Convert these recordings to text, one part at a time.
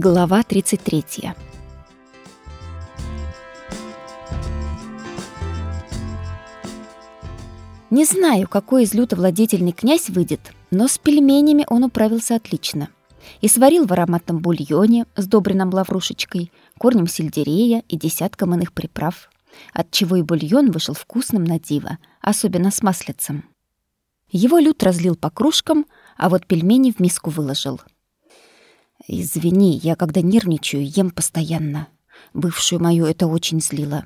Глава 33. Не знаю, какой из лютовладетельный князь выйдет, но с пельменями он управился отлично. И сварил в ароматном бульоне, сдобренном лаврушечкой, корнем сельдерея и десятком иных приправ, отчего и бульон вышел вкусным на диво, особенно с маслицем. Его лют разлил по кружкам, а вот пельмени в миску выложил — Извини, я когда нервничаю, ем постоянно. Бывшую мою это очень злило.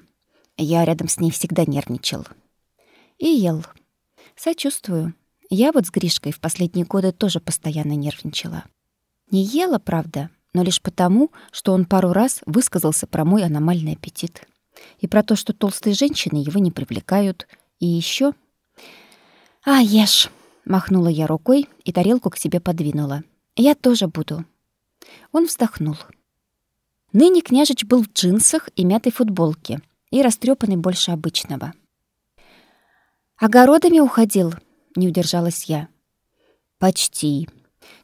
Я рядом с ней всегда нервничал. И ел. Сочувствую. Я вот с Гришкой в последние годы тоже постоянно нервничала. Не ела, правда, но лишь потому, что он пару раз высказался про мой аномальный аппетит. И про то, что толстые женщины его не привлекают. И еще... «А, ешь!» — махнула я рукой и тарелку к себе подвинула. «Я тоже буду. Он вздохнул. Ныне княжич был в джинсах и мятой футболке и растрепанный больше обычного. «Огородами уходил?» — не удержалась я. «Почти.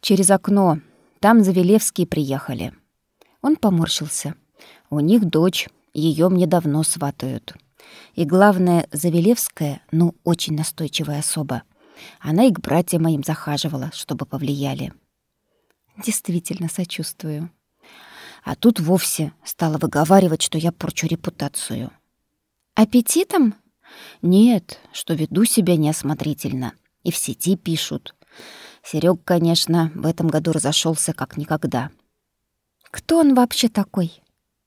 Через окно. Там Завелевские приехали». Он поморщился. «У них дочь, ее мне давно сватают. И главное, Завелевская, ну, очень настойчивая особа. Она и к братьям моим захаживала, чтобы повлияли». Действительно сочувствую. А тут вовсе стала выговаривать, что я порчу репутацию. Аппетитом? Нет, что веду себя неосмотрительно. И в сети пишут. Серег, конечно, в этом году разошелся как никогда. Кто он вообще такой?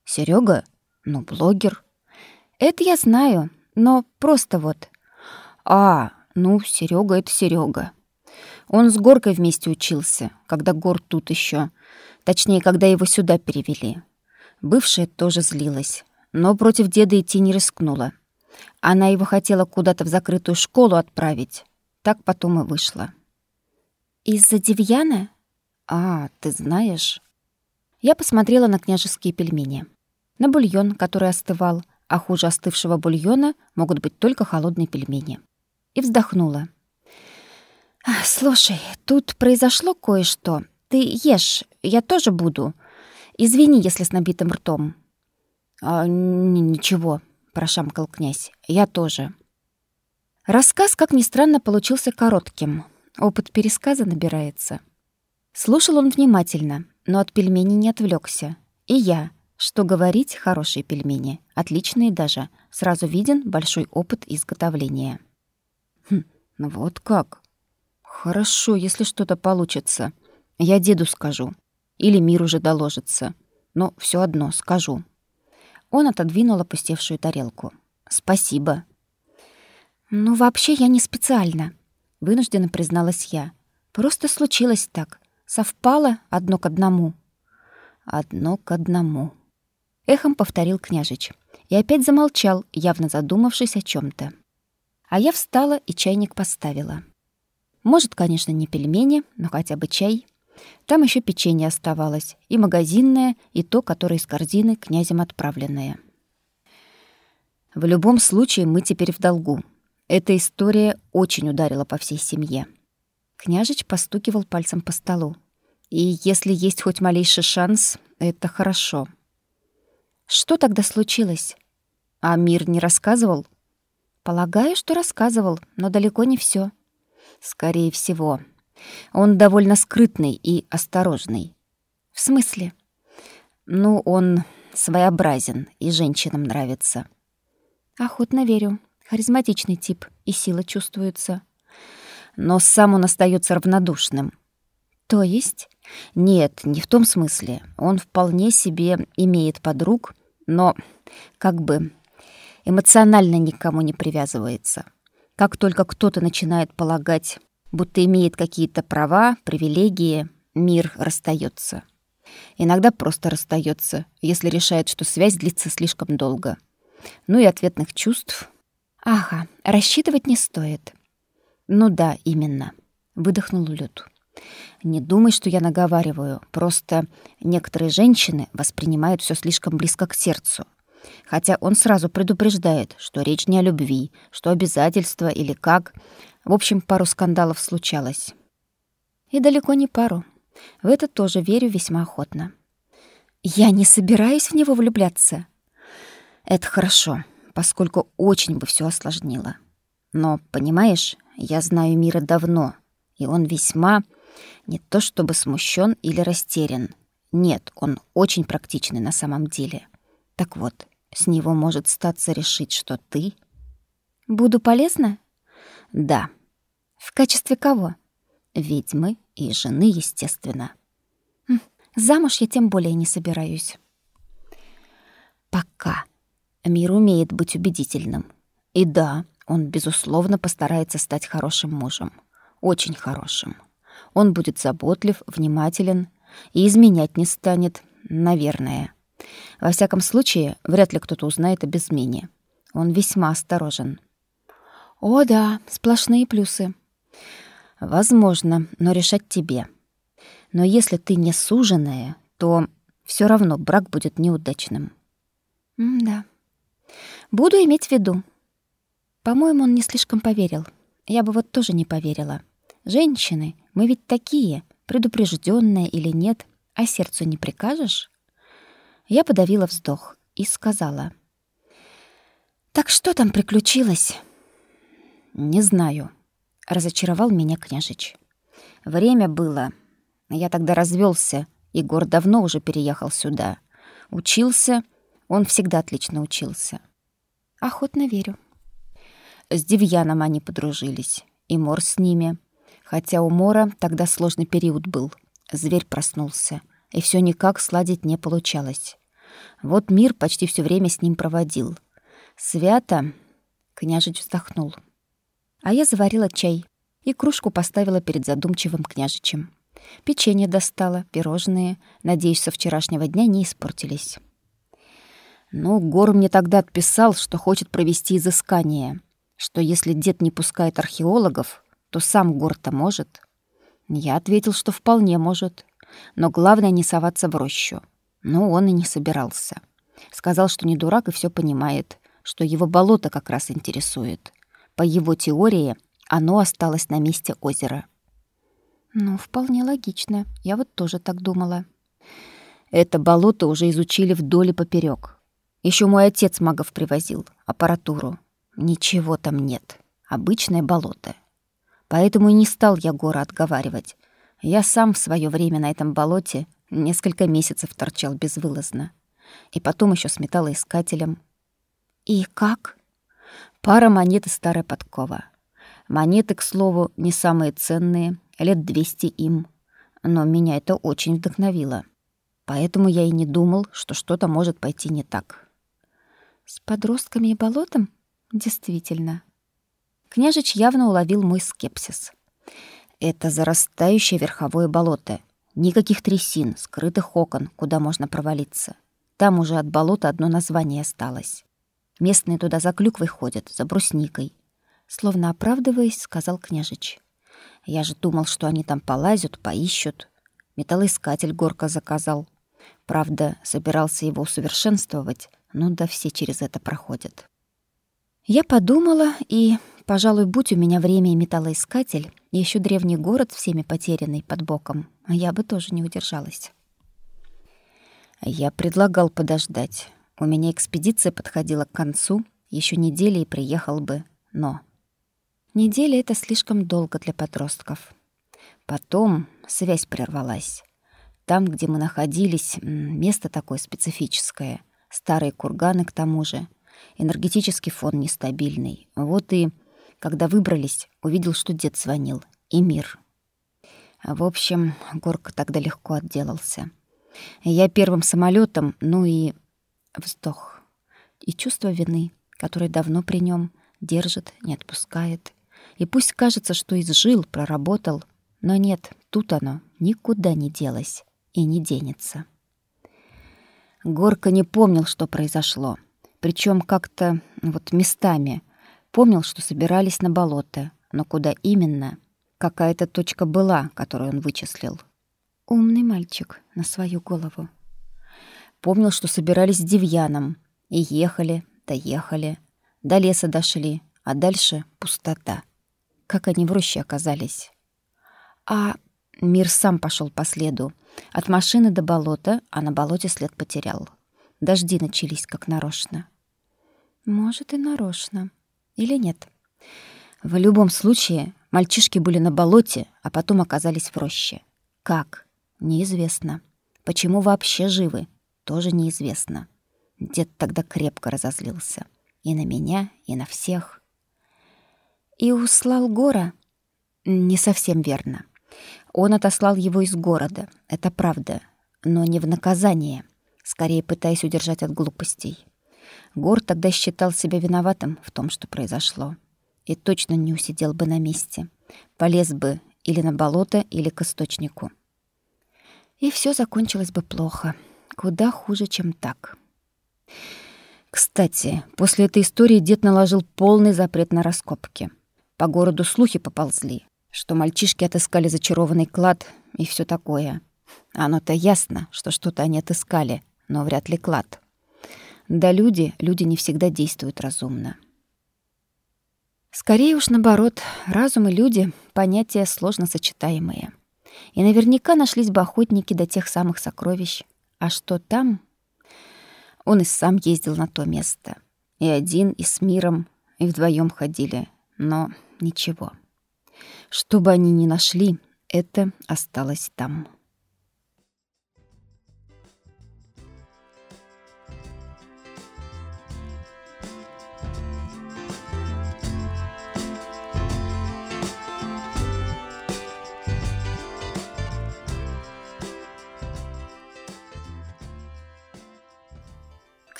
Серега? Ну, блогер. Это я знаю, но просто вот. А, ну, Серега это Серега. Он с Горкой вместе учился, когда Гор тут еще. Точнее, когда его сюда перевели. Бывшая тоже злилась, но против деда идти не рискнула. Она его хотела куда-то в закрытую школу отправить. Так потом и вышло. «Из-за Девьяна?» «А, ты знаешь...» Я посмотрела на княжеские пельмени. На бульон, который остывал, а хуже остывшего бульона могут быть только холодные пельмени. И вздохнула. «Слушай, тут произошло кое-что. Ты ешь, я тоже буду. Извини, если с набитым ртом». «А, «Ничего», — прошамкал князь, — «я тоже». Рассказ, как ни странно, получился коротким. Опыт пересказа набирается. Слушал он внимательно, но от пельменей не отвлекся. И я, что говорить, хорошие пельмени, отличные даже, сразу виден большой опыт изготовления. «Хм, ну вот как?» Хорошо, если что-то получится. Я деду скажу. Или мир уже доложится. Но все одно скажу. Он отодвинул опустевшую тарелку. Спасибо. Ну, вообще я не специально, вынужденно призналась я. Просто случилось так. Совпало одно к одному. Одно к одному. Эхом повторил княжич. И опять замолчал, явно задумавшись о чем то А я встала и чайник поставила. Может, конечно, не пельмени, но хотя бы чай. Там еще печенье оставалось, и магазинное, и то, которое из корзины князем отправленное. В любом случае мы теперь в долгу. Эта история очень ударила по всей семье. Княжич постукивал пальцем по столу. И если есть хоть малейший шанс, это хорошо. Что тогда случилось? А мир не рассказывал? Полагаю, что рассказывал, но далеко не все. Скорее всего. Он довольно скрытный и осторожный. В смысле? Ну, он своеобразен и женщинам нравится. Охотно верю. Харизматичный тип, и сила чувствуется. Но сам он остается равнодушным. То есть? Нет, не в том смысле. Он вполне себе имеет подруг, но как бы эмоционально никому не привязывается. Как только кто-то начинает полагать, будто имеет какие-то права, привилегии, мир расстается. Иногда просто расстается, если решает, что связь длится слишком долго. Ну и ответных чувств. Ага, рассчитывать не стоит. Ну да, именно. Выдохнул Люд. Не думай, что я наговариваю. Просто некоторые женщины воспринимают все слишком близко к сердцу. Хотя он сразу предупреждает, что речь не о любви, что обязательства или как. В общем, пару скандалов случалось. И далеко не пару. В это тоже верю весьма охотно. Я не собираюсь в него влюбляться. Это хорошо, поскольку очень бы все осложнило. Но, понимаешь, я знаю Мира давно, и он весьма не то чтобы смущен или растерян. Нет, он очень практичный на самом деле. Так вот, с него может статься решить, что ты... Буду полезна? Да. В качестве кого? Ведьмы и жены, естественно. Замуж я тем более не собираюсь. Пока. Мир умеет быть убедительным. И да, он, безусловно, постарается стать хорошим мужем. Очень хорошим. Он будет заботлив, внимателен и изменять не станет, наверное. Во всяком случае, вряд ли кто-то узнает об измене. Он весьма осторожен. О да, сплошные плюсы. Возможно, но решать тебе. Но если ты не суженая, то все равно брак будет неудачным. М да. Буду иметь в виду. По-моему, он не слишком поверил. Я бы вот тоже не поверила. Женщины, мы ведь такие, предупрежденные или нет, а сердцу не прикажешь? Я подавила вздох и сказала: "Так что там приключилось?" "Не знаю", разочаровал меня княжич. Время было. Я тогда развелся, Егор давно уже переехал сюда. Учился, он всегда отлично учился. Охотно верю. С Девьяном они подружились, и Мор с ними. Хотя у Мора тогда сложный период был. Зверь проснулся, и все никак сладить не получалось. Вот мир почти все время с ним проводил. Свято, княжич вздохнул. А я заварила чай и кружку поставила перед задумчивым княжичем. Печенье достала, пирожные, надеюсь, со вчерашнего дня не испортились. Ну, Гор мне тогда отписал, что хочет провести изыскание, что если дед не пускает археологов, то сам Гор-то может. Я ответил, что вполне может, но главное не соваться в рощу. Но он и не собирался. Сказал, что не дурак и все понимает, что его болото как раз интересует. По его теории, оно осталось на месте озера. Ну, вполне логично. Я вот тоже так думала. Это болото уже изучили вдоль и поперек. Еще мой отец магов привозил, аппаратуру. Ничего там нет. Обычное болото. Поэтому и не стал я гора отговаривать. Я сам в свое время на этом болоте несколько месяцев торчал безвылазно. И потом еще с металлоискателем. И как? Пара монет и старая подкова. Монеты, к слову, не самые ценные, лет двести им. Но меня это очень вдохновило. Поэтому я и не думал, что что-то может пойти не так. С подростками и болотом? Действительно. Княжич явно уловил мой скепсис. Это зарастающее верховое болото. Никаких трясин, скрытых окон, куда можно провалиться. Там уже от болота одно название осталось. Местные туда за клюквой ходят, за брусникой. Словно оправдываясь, сказал княжич. Я же думал, что они там полазят, поищут. Металлоискатель горка заказал. Правда, собирался его усовершенствовать, но да все через это проходят. Я подумала, и, пожалуй, будь у меня время и металлоискатель, и еще древний город всеми потерянный под боком, я бы тоже не удержалась. Я предлагал подождать. У меня экспедиция подходила к концу, еще недели и приехал бы, но Неделя — это слишком долго для подростков. Потом связь прервалась. Там, где мы находились, место такое специфическое. Старые курганы к тому же. Энергетический фон нестабильный. Вот и, когда выбрались, увидел, что дед звонил. И мир. В общем, Горка тогда легко отделался. Я первым самолетом, ну и вздох. И чувство вины, которое давно при нем держит, не отпускает. И пусть кажется, что изжил, проработал, но нет, тут оно никуда не делось и не денется. Горка не помнил, что произошло. Причем как-то вот местами. Помнил, что собирались на болото, но куда именно? Какая-то точка была, которую он вычислил. Умный мальчик на свою голову. Помнил, что собирались с Девьяном. И ехали, доехали. До леса дошли, а дальше пустота. Как они в роще оказались? А Мир сам пошел по следу. От машины до болота, а на болоте след потерял. Дожди начались как нарочно. Может, и нарочно. Или нет? В любом случае, мальчишки были на болоте, а потом оказались в роще. Как? Неизвестно. Почему вообще живы? Тоже неизвестно. Дед тогда крепко разозлился. И на меня, и на всех. И услал Гора? Не совсем верно. Он отослал его из города, это правда, но не в наказание, скорее пытаясь удержать от глупостей. Гор тогда считал себя виноватым в том, что произошло. И точно не усидел бы на месте. Полез бы или на болото, или к источнику. И все закончилось бы плохо. Куда хуже, чем так. Кстати, после этой истории дед наложил полный запрет на раскопки. По городу слухи поползли, что мальчишки отыскали зачарованный клад и все такое. Оно-то ясно, что что-то они отыскали, но вряд ли клад. Да люди, люди не всегда действуют разумно. Скорее уж наоборот, разум и люди — понятия сложно сочетаемые. И наверняка нашлись бы охотники до тех самых сокровищ. А что там? Он и сам ездил на то место. И один, и с миром, и вдвоем ходили. Но ничего. Что бы они ни нашли, это осталось там.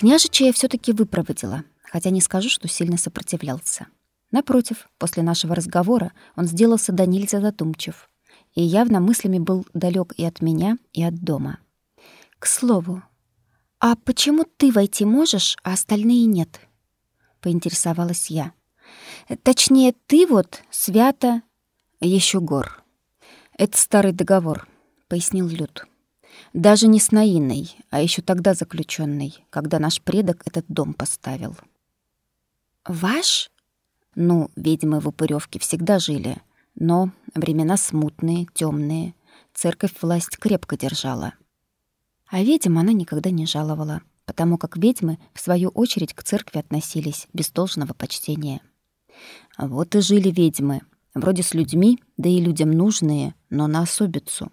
Княжича я все таки выпроводила, хотя не скажу, что сильно сопротивлялся. Напротив, после нашего разговора он сделался до нельзя задумчив и явно мыслями был далек и от меня, и от дома. «К слову, а почему ты войти можешь, а остальные нет?» — поинтересовалась я. «Точнее, ты вот, свято...» еще гор. Это старый договор», — пояснил Люд. «Даже не с Наиной, а еще тогда заключенный, когда наш предок этот дом поставил». «Ваш?» Ну, ведьмы в Упырёвке всегда жили, но времена смутные, темные. Церковь власть крепко держала. А ведьм она никогда не жаловала, потому как ведьмы, в свою очередь, к церкви относились без должного почтения. Вот и жили ведьмы, вроде с людьми, да и людям нужные, но на особицу.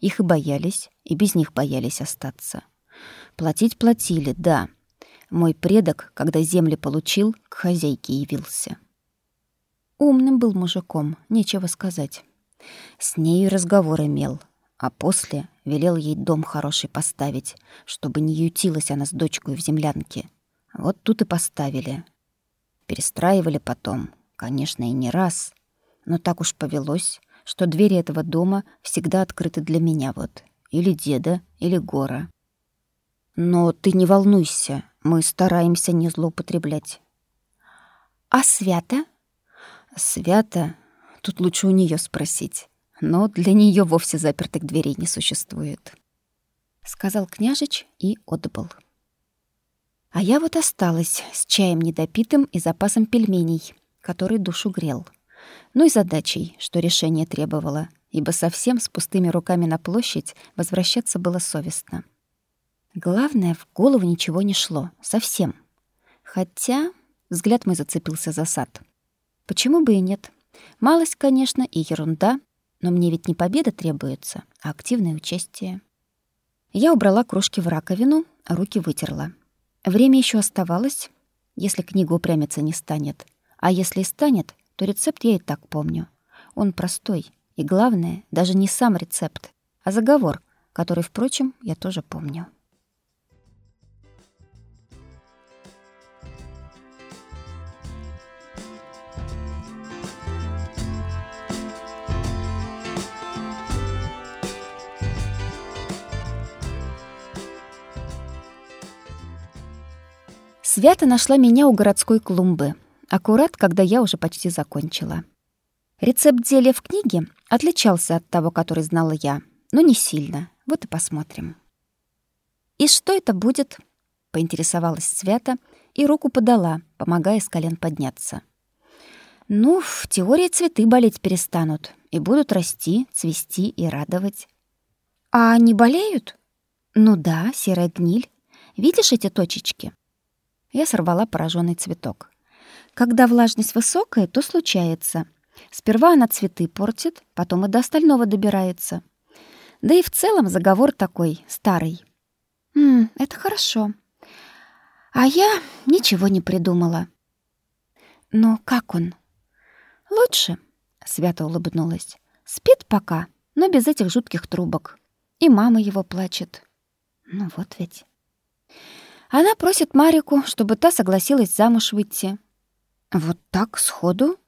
Их и боялись, и без них боялись остаться. Платить платили, да, — мой предок, когда земли получил, к хозяйке явился. Умным был мужиком, нечего сказать. С ней разговор имел, а после велел ей дом хороший поставить, чтобы не ютилась она с дочкой в землянке. Вот тут и поставили. Перестраивали потом, конечно, и не раз. Но так уж повелось, что двери этого дома всегда открыты для меня вот. Или деда, или гора. Но ты не волнуйся, мы стараемся не злоупотреблять. А свято? Свято? Тут лучше у нее спросить. Но для нее вовсе запертых дверей не существует. Сказал княжич и отбыл. А я вот осталась с чаем недопитым и запасом пельменей, который душу грел. Ну и задачей, что решение требовало, ибо совсем с пустыми руками на площадь возвращаться было совестно. Главное, в голову ничего не шло. Совсем. Хотя взгляд мой зацепился за сад. Почему бы и нет? Малость, конечно, и ерунда, но мне ведь не победа требуется, а активное участие. Я убрала кружки в раковину, а руки вытерла. Время еще оставалось, если книга упрямиться не станет. А если и станет, то рецепт я и так помню. Он простой. И главное, даже не сам рецепт, а заговор, который, впрочем, я тоже помню. Свята нашла меня у городской клумбы, аккурат, когда я уже почти закончила. Рецепт зелья в книге отличался от того, который знала я, но не сильно. Вот и посмотрим. «И что это будет?» — поинтересовалась Свята и руку подала, помогая с колен подняться. «Ну, в теории цветы болеть перестанут, и будут расти, цвести и радовать. А они болеют? Ну да, серая гниль. Видишь эти точечки? Я сорвала пораженный цветок. Когда влажность высокая, то случается. Сперва она цветы портит, потом и до остального добирается. Да и в целом заговор такой, старый. М, это хорошо. А я ничего не придумала. Но как он? Лучше, свято улыбнулась. Спит пока, но без этих жутких трубок. И мама его плачет. Ну вот ведь. Она просит Марику, чтобы та согласилась замуж выйти. Вот так, сходу?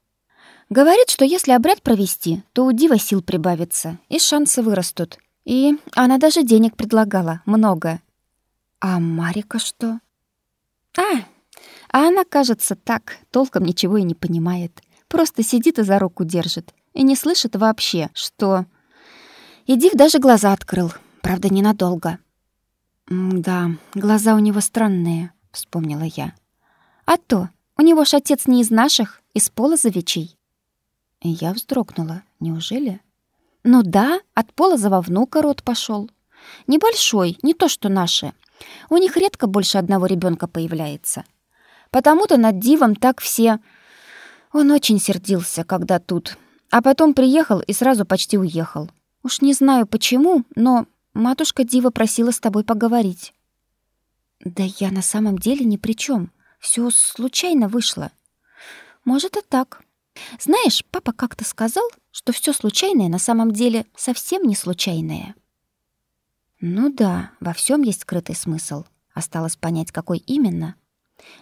Говорит, что если обряд провести, то у Дива сил прибавится, и шансы вырастут. И она даже денег предлагала, много. А Марика что? А, а она, кажется, так, толком ничего и не понимает. Просто сидит и за руку держит. И не слышит вообще, что... И Див даже глаза открыл. Правда, ненадолго. «Да, глаза у него странные», — вспомнила я. «А то, у него ж отец не из наших, из Полозовичей». Я вздрогнула. Неужели? Ну да, от Полозова внука род пошел. Небольшой, не то что наши. У них редко больше одного ребенка появляется. Потому-то над Дивом так все... Он очень сердился, когда тут. А потом приехал и сразу почти уехал. Уж не знаю почему, но матушка Дива просила с тобой поговорить. Да я на самом деле ни при чем. Все случайно вышло. Может и так. Знаешь, папа как-то сказал, что все случайное на самом деле совсем не случайное. Ну да, во всем есть скрытый смысл. Осталось понять, какой именно.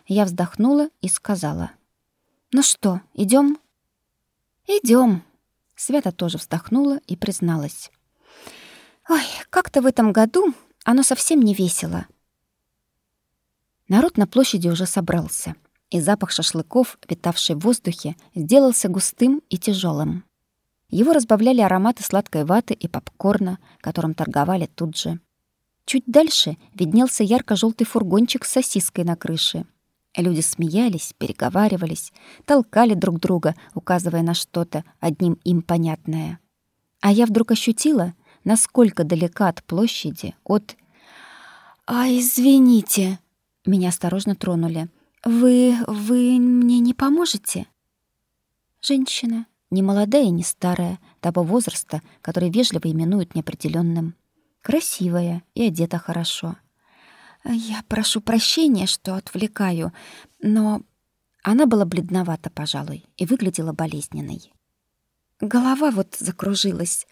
Я вздохнула и сказала: "Ну что, идем? Идем. Свята тоже вздохнула и призналась: "Ой, как-то в этом году оно совсем не весело. Народ на площади уже собрался и запах шашлыков, витавший в воздухе, сделался густым и тяжелым. Его разбавляли ароматы сладкой ваты и попкорна, которым торговали тут же. Чуть дальше виднелся ярко желтый фургончик с сосиской на крыше. Люди смеялись, переговаривались, толкали друг друга, указывая на что-то одним им понятное. А я вдруг ощутила, насколько далека от площади, от... «А, извините!» Меня осторожно тронули — «Вы... вы мне не поможете?» Женщина, не молодая и не старая, того возраста, который вежливо именуют неопределенным. Красивая и одета хорошо. «Я прошу прощения, что отвлекаю, но...» Она была бледновата, пожалуй, и выглядела болезненной. Голова вот закружилась.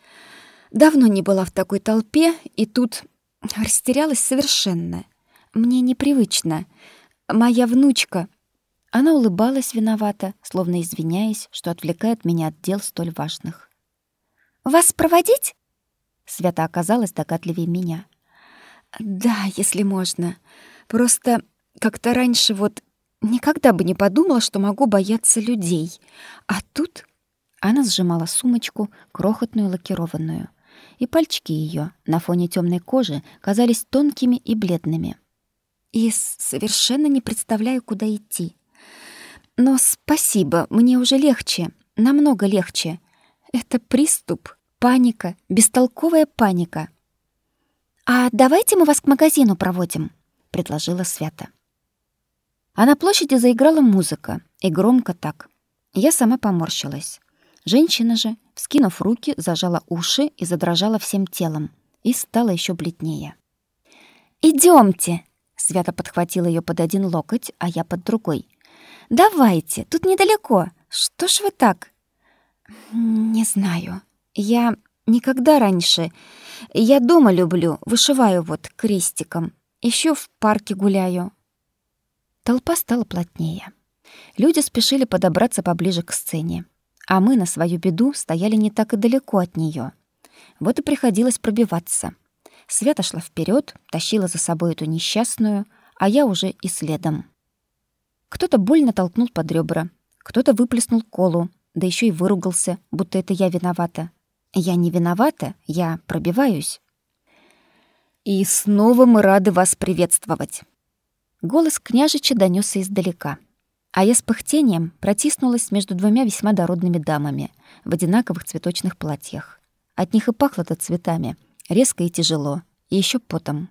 Давно не была в такой толпе, и тут растерялась совершенно. Мне непривычно — моя внучка». Она улыбалась виновато, словно извиняясь, что отвлекает меня от дел столь важных. «Вас проводить?» Свята оказалась догадливее меня. «Да, если можно. Просто как-то раньше вот никогда бы не подумала, что могу бояться людей. А тут...» Она сжимала сумочку, крохотную лакированную, и пальчики ее на фоне темной кожи казались тонкими и бледными и совершенно не представляю, куда идти. Но спасибо, мне уже легче, намного легче. Это приступ, паника, бестолковая паника. «А давайте мы вас к магазину проводим», — предложила Свята. А на площади заиграла музыка, и громко так. Я сама поморщилась. Женщина же, вскинув руки, зажала уши и задрожала всем телом, и стала еще бледнее. «Идемте!» Свята подхватила ее под один локоть, а я под другой. «Давайте, тут недалеко. Что ж вы так?» «Не знаю. Я никогда раньше. Я дома люблю, вышиваю вот крестиком. Еще в парке гуляю». Толпа стала плотнее. Люди спешили подобраться поближе к сцене, а мы на свою беду стояли не так и далеко от нее. Вот и приходилось пробиваться. Света шла вперед, тащила за собой эту несчастную, а я уже и следом. Кто-то больно толкнул под ребра, кто-то выплеснул колу, да еще и выругался, будто это я виновата. Я не виновата, я пробиваюсь. И снова мы рады вас приветствовать. Голос княжича донесся издалека. А я с пыхтением протиснулась между двумя весьма дородными дамами в одинаковых цветочных платьях. От них и пахло-то цветами, резко и тяжело, и еще потом.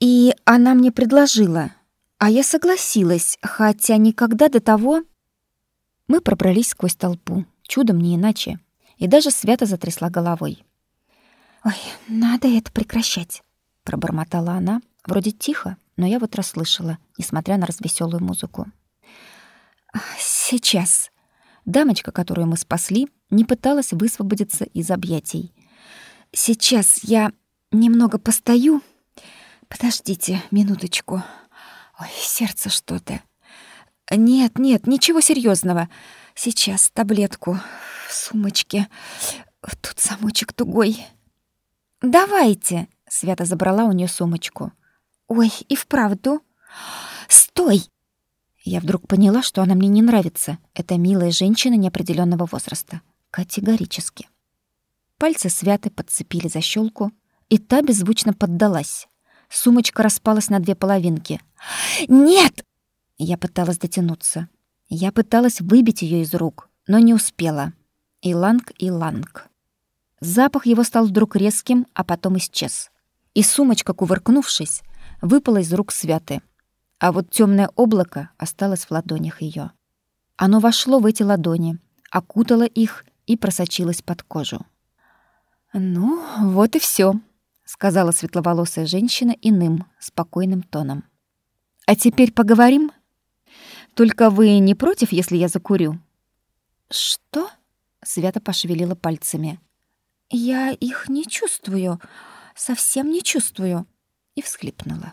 И она мне предложила, а я согласилась, хотя никогда до того... Мы пробрались сквозь толпу, чудом не иначе, и даже свято затрясла головой. «Ой, надо это прекращать», — пробормотала она, вроде тихо, но я вот расслышала, несмотря на развеселую музыку. «Сейчас». Дамочка, которую мы спасли, не пыталась высвободиться из объятий. «Сейчас я немного постою. Подождите минуточку. Ой, сердце что-то. Нет, нет, ничего серьезного. Сейчас таблетку в сумочке. Тут замочек тугой. Давайте, Свята забрала у нее сумочку. Ой, и вправду. Стой! Я вдруг поняла, что она мне не нравится. Это милая женщина неопределенного возраста. Категорически. Пальцы Святы подцепили защелку, и та беззвучно поддалась. Сумочка распалась на две половинки. «Нет!» Я пыталась дотянуться. Я пыталась выбить ее из рук, но не успела. Иланг, иланг. Запах его стал вдруг резким, а потом исчез. И сумочка, кувыркнувшись, выпала из рук Святы а вот темное облако осталось в ладонях ее. Оно вошло в эти ладони, окутало их и просочилось под кожу. «Ну, вот и все, сказала светловолосая женщина иным, спокойным тоном. «А теперь поговорим? Только вы не против, если я закурю?» «Что?» — Свята пошевелила пальцами. «Я их не чувствую, совсем не чувствую», и всхлипнула.